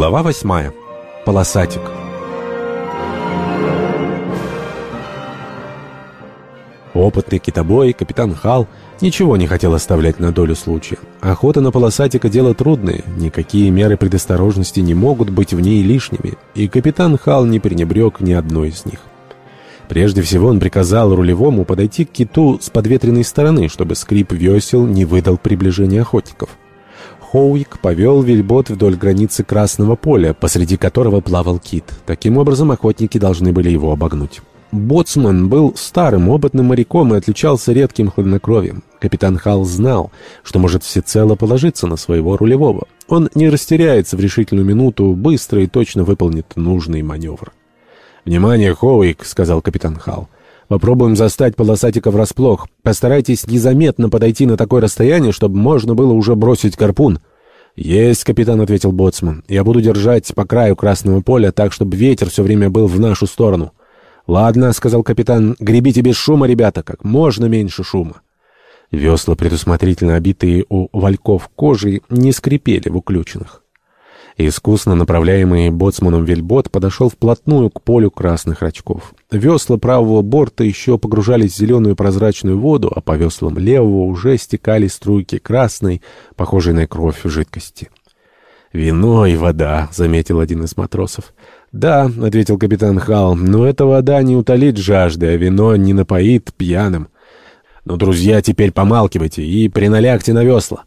Глава восьмая. Полосатик. Опытный китобой, капитан Хал, ничего не хотел оставлять на долю случая. Охота на полосатика — дело трудное, никакие меры предосторожности не могут быть в ней лишними, и капитан Хал не пренебрег ни одной из них. Прежде всего он приказал рулевому подойти к киту с подветренной стороны, чтобы скрип весел не выдал приближения охотников. Хоуик повел вельбот вдоль границы Красного поля, посреди которого плавал кит. Таким образом, охотники должны были его обогнуть. Боцман был старым, опытным моряком и отличался редким хладнокровием. Капитан Халл знал, что может всецело положиться на своего рулевого. Он не растеряется в решительную минуту, быстро и точно выполнит нужный маневр. «Внимание, Хоуик!» — сказал капитан Халл. Попробуем застать полосатика врасплох. Постарайтесь незаметно подойти на такое расстояние, чтобы можно было уже бросить гарпун». «Есть, капитан», — ответил боцман. «Я буду держать по краю красного поля, так, чтобы ветер все время был в нашу сторону». «Ладно», — сказал капитан, — «гребите без шума, ребята, как можно меньше шума». Весла, предусмотрительно обитые у вальков кожей, не скрипели в уключенных. Искусно направляемый боцманом вельбот подошел вплотную к полю красных рачков. Весла правого борта еще погружались в зеленую прозрачную воду, а по веслам левого уже стекали струйки красной, похожей на кровь жидкости. «Вино и вода», — заметил один из матросов. «Да», — ответил капитан Халл, — «но эта вода не утолит жажды, а вино не напоит пьяным». «Ну, друзья, теперь помалкивайте и приналягте на весла».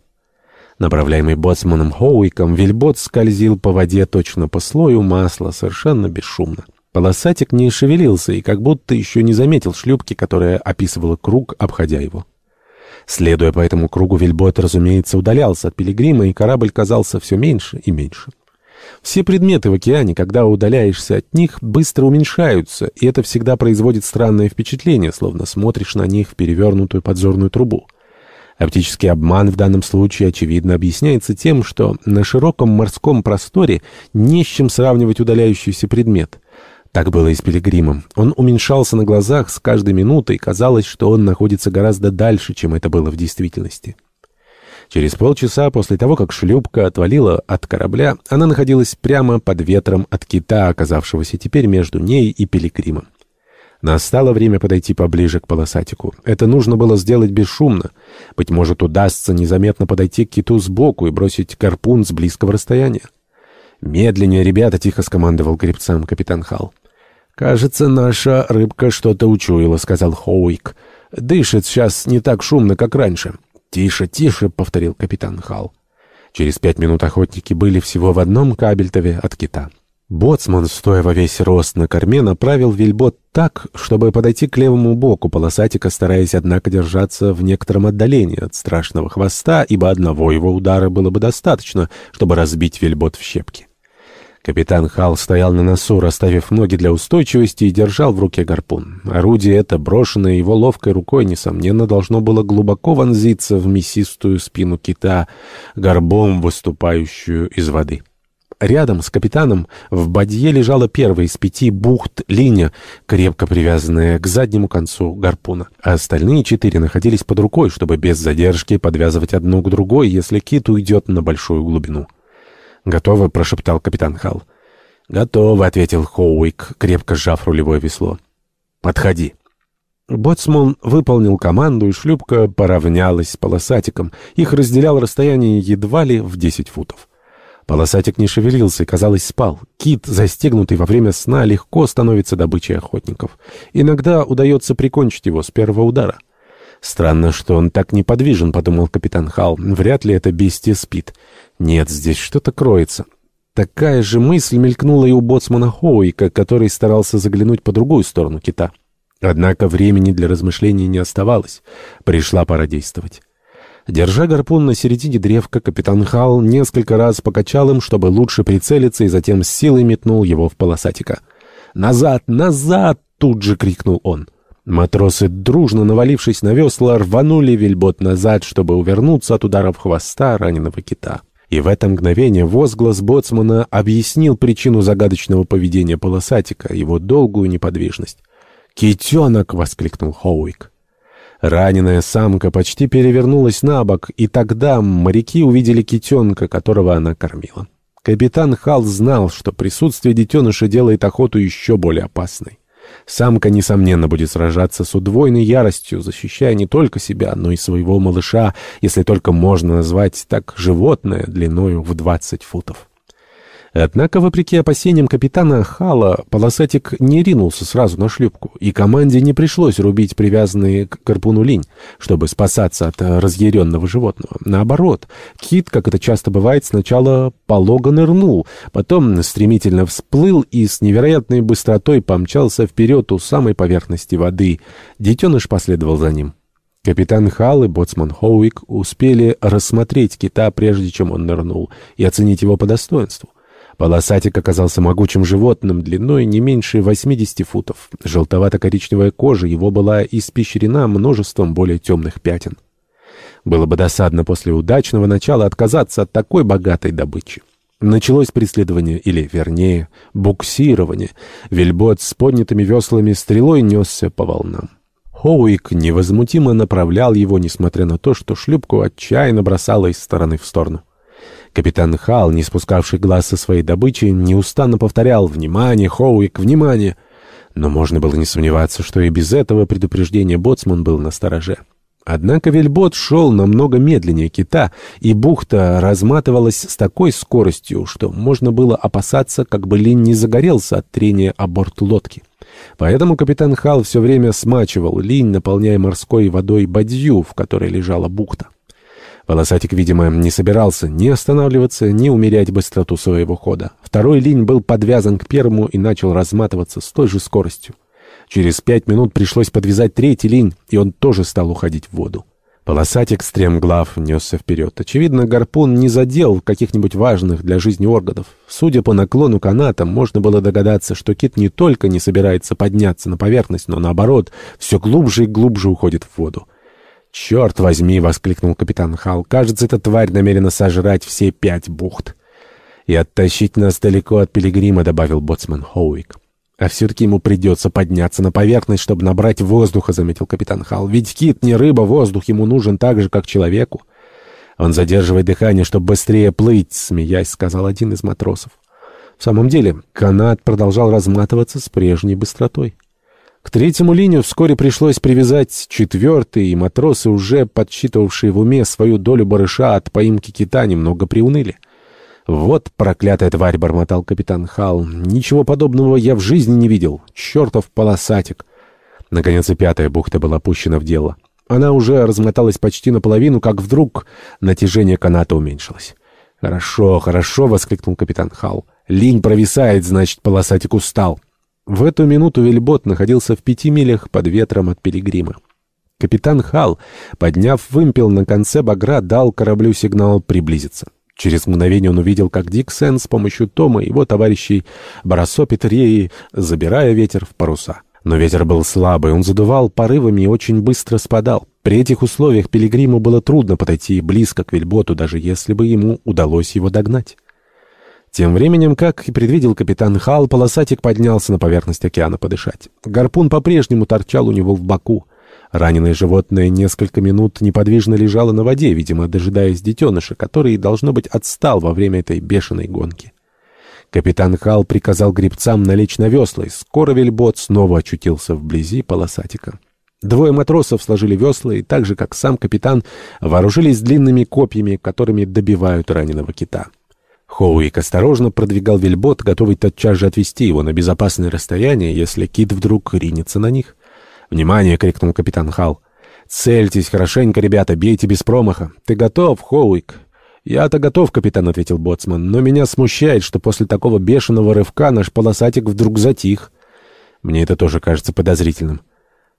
Направляемый боцманом Хоуиком, вельбот скользил по воде точно по слою масла, совершенно бесшумно. Полосатик не шевелился и как будто еще не заметил шлюпки, которая описывала круг, обходя его. Следуя по этому кругу, вельбот, разумеется, удалялся от пилигрима, и корабль казался все меньше и меньше. Все предметы в океане, когда удаляешься от них, быстро уменьшаются, и это всегда производит странное впечатление, словно смотришь на них в перевернутую подзорную трубу. Оптический обман в данном случае, очевидно, объясняется тем, что на широком морском просторе не с чем сравнивать удаляющийся предмет. Так было и с Пилигримом. Он уменьшался на глазах с каждой минутой, казалось, что он находится гораздо дальше, чем это было в действительности. Через полчаса после того, как шлюпка отвалила от корабля, она находилась прямо под ветром от кита, оказавшегося теперь между ней и Пилигримом. Настало время подойти поближе к полосатику. Это нужно было сделать бесшумно. Быть может, удастся незаметно подойти к киту сбоку и бросить гарпун с близкого расстояния. «Медленнее, ребята!» — тихо скомандовал гребцам капитан Халл. «Кажется, наша рыбка что-то учуяла», — сказал Хоуик. «Дышит сейчас не так шумно, как раньше». «Тише, тише!» — повторил капитан Халл. Через пять минут охотники были всего в одном кабельтове от кита. Боцман, стоя во весь рост на корме, направил вельбот так, чтобы подойти к левому боку полосатика, стараясь, однако, держаться в некотором отдалении от страшного хвоста, ибо одного его удара было бы достаточно, чтобы разбить вельбот в щепки. Капитан Хал стоял на носу, расставив ноги для устойчивости и держал в руке гарпун. Орудие это, брошенное его ловкой рукой, несомненно, должно было глубоко вонзиться в мясистую спину кита, горбом выступающую из воды. Рядом с капитаном в бадье лежала первая из пяти бухт линия, крепко привязанная к заднему концу гарпуна. А остальные четыре находились под рукой, чтобы без задержки подвязывать одну к другой, если кит уйдет на большую глубину. «Готово?» — прошептал капитан Халл. «Готово», — ответил Хоуик, крепко сжав рулевое весло. «Подходи». Боцман выполнил команду, и шлюпка поравнялась с полосатиком. Их разделяло расстояние едва ли в десять футов. Полосатик не шевелился и, казалось, спал. Кит, застегнутый во время сна, легко становится добычей охотников. Иногда удается прикончить его с первого удара. «Странно, что он так неподвижен», — подумал капитан Халл. «Вряд ли это бестие спит. Нет, здесь что-то кроется». Такая же мысль мелькнула и у боцмана Хоуика, который старался заглянуть по другую сторону кита. Однако времени для размышлений не оставалось. Пришла пора действовать. Держа гарпун на середине древка, капитан Халл несколько раз покачал им, чтобы лучше прицелиться, и затем с силой метнул его в полосатика. «Назад! Назад!» — тут же крикнул он. Матросы, дружно навалившись на весла, рванули вельбот назад, чтобы увернуться от ударов хвоста раненого кита. И в это мгновение возглас боцмана объяснил причину загадочного поведения полосатика, его долгую неподвижность. «Китенок!» — воскликнул Хоуик. Раненая самка почти перевернулась на бок, и тогда моряки увидели китенка, которого она кормила. Капитан Халл знал, что присутствие детеныша делает охоту еще более опасной. Самка, несомненно, будет сражаться с удвоенной яростью, защищая не только себя, но и своего малыша, если только можно назвать так животное длиною в 20 футов. Однако, вопреки опасениям капитана Хала, полосатик не ринулся сразу на шлюпку, и команде не пришлось рубить привязанные к карпуну линь, чтобы спасаться от разъяренного животного. Наоборот, кит, как это часто бывает, сначала полого нырнул, потом стремительно всплыл и с невероятной быстротой помчался вперед у самой поверхности воды. Детеныш последовал за ним. Капитан Халл и боцман Хоуик успели рассмотреть кита, прежде чем он нырнул, и оценить его по достоинству. Полосатик оказался могучим животным, длиной не меньше 80 футов. Желтовато-коричневая кожа его была испещрена множеством более темных пятен. Было бы досадно после удачного начала отказаться от такой богатой добычи. Началось преследование, или, вернее, буксирование. Вельбот с поднятыми веслами стрелой несся по волнам. Хоуик невозмутимо направлял его, несмотря на то, что шлюпку отчаянно бросало из стороны в сторону. Капитан Хал, не спускавший глаз со своей добычи, неустанно повторял «Внимание, Хоуик, внимание!» Но можно было не сомневаться, что и без этого предупреждения боцман был на стороже. Однако вельбот шел намного медленнее кита, и бухта разматывалась с такой скоростью, что можно было опасаться, как бы линь не загорелся от трения о борт лодки. Поэтому капитан Хал все время смачивал линь, наполняя морской водой бадью, в которой лежала бухта. Волосатик, видимо, не собирался ни останавливаться, ни умерять быстроту своего хода. Второй линь был подвязан к первому и начал разматываться с той же скоростью. Через пять минут пришлось подвязать третий линь, и он тоже стал уходить в воду. Полосатик стремглав несся вперед. Очевидно, гарпун не задел каких-нибудь важных для жизни органов. Судя по наклону каната, можно было догадаться, что кит не только не собирается подняться на поверхность, но наоборот, все глубже и глубже уходит в воду. «Черт возьми!» — воскликнул капитан Хал. «Кажется, эта тварь намерена сожрать все пять бухт». «И оттащить нас далеко от пилигрима», — добавил боцман Хоуик. «А все-таки ему придется подняться на поверхность, чтобы набрать воздуха», — заметил капитан Хал. «Ведь кит не рыба, воздух ему нужен так же, как человеку». «Он задерживает дыхание, чтобы быстрее плыть», — смеясь, сказал один из матросов. В самом деле, канат продолжал разматываться с прежней быстротой. К третьему линию вскоре пришлось привязать четвертый, и матросы, уже подсчитывавшие в уме свою долю барыша от поимки кита, немного приуныли. «Вот проклятая тварь!» — бормотал капитан Хал. «Ничего подобного я в жизни не видел. Чертов полосатик!» Наконец и пятая бухта была опущена в дело. Она уже размоталась почти наполовину, как вдруг натяжение каната уменьшилось. «Хорошо, хорошо!» — воскликнул капитан Хал. «Линь провисает, значит, полосатик устал». В эту минуту вельбот находился в пяти милях под ветром от Пилигрима. Капитан Хал, подняв вымпел на конце багра, дал кораблю сигнал приблизиться. Через мгновение он увидел, как Дик Сен с помощью Тома и его товарищей Барасо Петереи, забирая ветер в паруса. Но ветер был слабый, он задувал порывами и очень быстро спадал. При этих условиях Пилигриму было трудно подойти близко к вельботу, даже если бы ему удалось его догнать. Тем временем, как и предвидел капитан Хал, полосатик поднялся на поверхность океана подышать. Гарпун по-прежнему торчал у него в боку. Раненое животное несколько минут неподвижно лежало на воде, видимо, дожидаясь детеныша, который, должно быть, отстал во время этой бешеной гонки. Капитан Хал приказал гребцам налечь на весла, и скоро вельбот снова очутился вблизи полосатика. Двое матросов сложили весла и, так же, как сам капитан, вооружились длинными копьями, которыми добивают раненого кита. Хоуик осторожно продвигал вельбот, готовый тотчас же отвести его на безопасное расстояние, если кит вдруг ринется на них. «Внимание!» — крикнул капитан Хал. «Цельтесь хорошенько, ребята, бейте без промаха. Ты готов, Хоуик?» «Я-то готов, капитан», — ответил Боцман, «но меня смущает, что после такого бешеного рывка наш полосатик вдруг затих. Мне это тоже кажется подозрительным.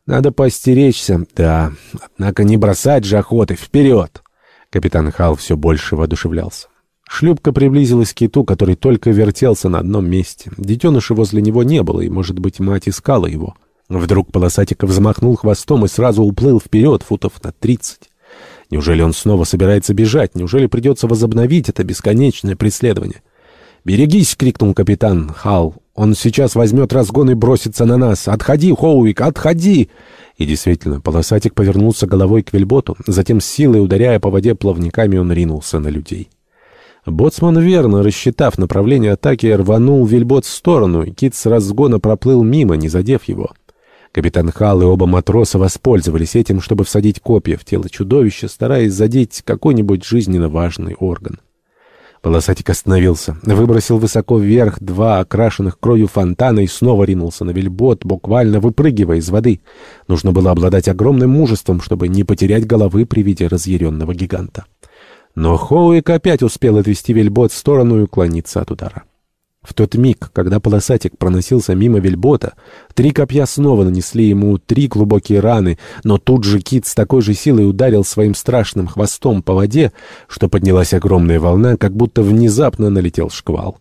Надо постеречься, да, однако не бросать же охоты, вперед!» Капитан Хал все больше воодушевлялся. Шлюпка приблизилась к киту, который только вертелся на одном месте. Детеныша возле него не было, и, может быть, мать искала его. Вдруг полосатиков взмахнул хвостом и сразу уплыл вперед, футов на тридцать. Неужели он снова собирается бежать? Неужели придется возобновить это бесконечное преследование? «Берегись!» — крикнул капитан Хал. «Он сейчас возьмет разгон и бросится на нас! Отходи, Хоуик, отходи!» И действительно, полосатик повернулся головой к вельботу, затем с силой, ударяя по воде плавниками, он ринулся на людей. Боцман, верно рассчитав направление атаки, рванул вельбот в сторону, и кит с разгона проплыл мимо, не задев его. Капитан Халл и оба матроса воспользовались этим, чтобы всадить копья в тело чудовища, стараясь задеть какой-нибудь жизненно важный орган. Полосатик остановился, выбросил высоко вверх два окрашенных кровью фонтана и снова ринулся на вельбот, буквально выпрыгивая из воды. Нужно было обладать огромным мужеством, чтобы не потерять головы при виде разъяренного гиганта. Но Хоуик опять успел отвести вельбот в сторону и уклониться от удара. В тот миг, когда полосатик проносился мимо вельбота, три копья снова нанесли ему три глубокие раны, но тут же кит с такой же силой ударил своим страшным хвостом по воде, что поднялась огромная волна, как будто внезапно налетел шквал.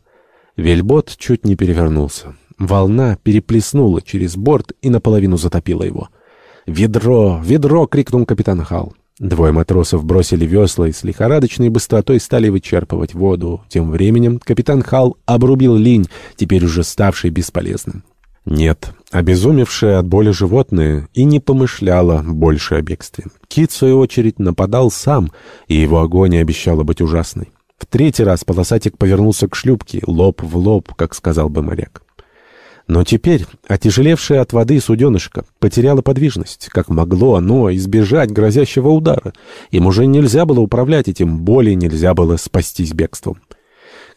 Вельбот чуть не перевернулся. Волна переплеснула через борт и наполовину затопила его. «Ведро! Ведро!» — крикнул капитан Халл. Двое матросов бросили весла и с лихорадочной быстротой стали вычерпывать воду. Тем временем капитан Хал обрубил линь, теперь уже ставший бесполезным. Нет, обезумевшее от боли животное и не помышляло больше о бегстве. Кит, в свою очередь, нападал сам, и его агония обещала быть ужасной. В третий раз полосатик повернулся к шлюпке, лоб в лоб, как сказал бы моряк. Но теперь, отяжелевшее от воды суденышко, потеряло подвижность, как могло оно избежать грозящего удара. Им уже нельзя было управлять этим, более нельзя было спастись бегством.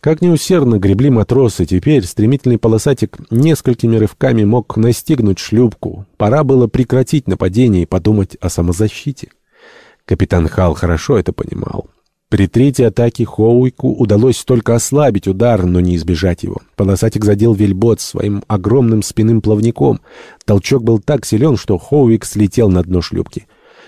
Как неусердно гребли матросы, теперь стремительный полосатик несколькими рывками мог настигнуть шлюпку. Пора было прекратить нападение и подумать о самозащите. Капитан Хал хорошо это понимал. При третьей атаке Хоуику удалось только ослабить удар, но не избежать его. Полосатик задел вельбот своим огромным спинным плавником. Толчок был так силен, что Хоуик слетел на дно шлюпки.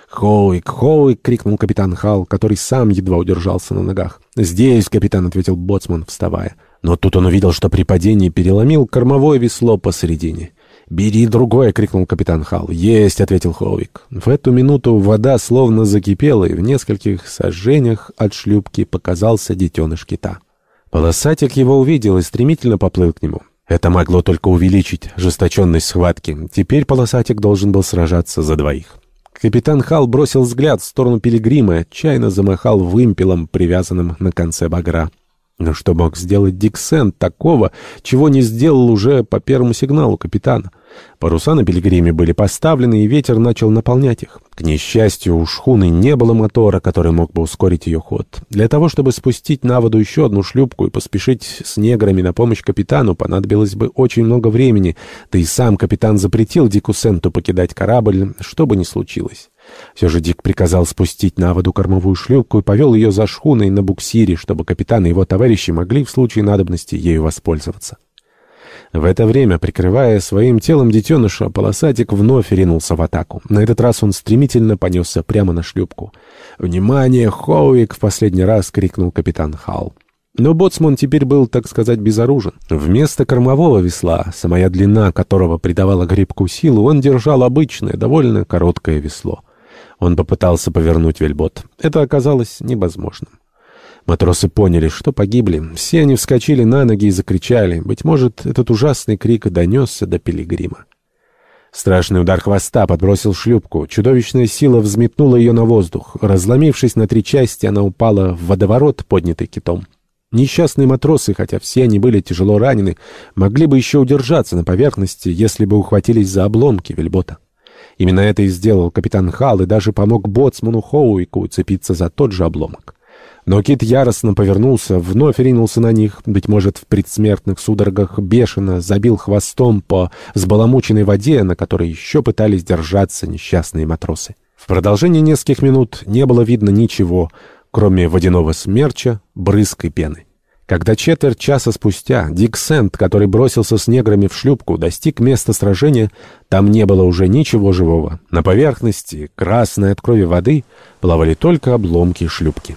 «Хоуик! Хоуик!» — крикнул капитан Хал, который сам едва удержался на ногах. «Здесь, капитан!» — ответил боцман, вставая. Но тут он увидел, что при падении переломил кормовое весло посередине. «Бери другое!» — крикнул капитан Хал. «Есть!» — ответил Холвик. В эту минуту вода словно закипела, и в нескольких сожжениях от шлюпки показался детеныш кита. Полосатик его увидел и стремительно поплыл к нему. Это могло только увеличить жесточенность схватки. Теперь полосатик должен был сражаться за двоих. Капитан Хал бросил взгляд в сторону пилигрима и отчаянно замахал вымпелом, привязанным на конце багра. Но что мог сделать Диксен такого, чего не сделал уже по первому сигналу капитана? Паруса на пилигриме были поставлены, и ветер начал наполнять их. К несчастью, у шхуны не было мотора, который мог бы ускорить ее ход. Для того, чтобы спустить на воду еще одну шлюпку и поспешить с неграми на помощь капитану, понадобилось бы очень много времени, да и сам капитан запретил Дику Сенту покидать корабль, что бы ни случилось. Все же Дик приказал спустить на воду кормовую шлюпку и повел ее за шхуной на буксире, чтобы капитан и его товарищи могли в случае надобности ею воспользоваться. В это время, прикрывая своим телом детеныша, полосатик вновь ринулся в атаку. На этот раз он стремительно понесся прямо на шлюпку. «Внимание, Хоуик!» — в последний раз крикнул капитан Халл. Но боцман теперь был, так сказать, безоружен. Вместо кормового весла, самая длина которого придавала грибку силу, он держал обычное, довольно короткое весло. Он попытался повернуть вельбот. Это оказалось невозможным. Матросы поняли, что погибли. Все они вскочили на ноги и закричали. Быть может, этот ужасный крик донесся до пилигрима. Страшный удар хвоста подбросил шлюпку. Чудовищная сила взметнула ее на воздух. Разломившись на три части, она упала в водоворот, поднятый китом. Несчастные матросы, хотя все они были тяжело ранены, могли бы еще удержаться на поверхности, если бы ухватились за обломки вельбота. Именно это и сделал капитан Халл и даже помог боцману Хоуику уцепиться за тот же обломок. Но кит яростно повернулся, вновь ринулся на них, быть может, в предсмертных судорогах бешено забил хвостом по взбаламученной воде, на которой еще пытались держаться несчастные матросы. В продолжении нескольких минут не было видно ничего, кроме водяного смерча, брызг и пены. Когда четверть часа спустя Дик Сент, который бросился с неграми в шлюпку, достиг места сражения, там не было уже ничего живого. На поверхности, красной от крови воды, плавали только обломки шлюпки.